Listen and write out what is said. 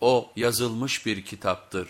O yazılmış bir kitaptır.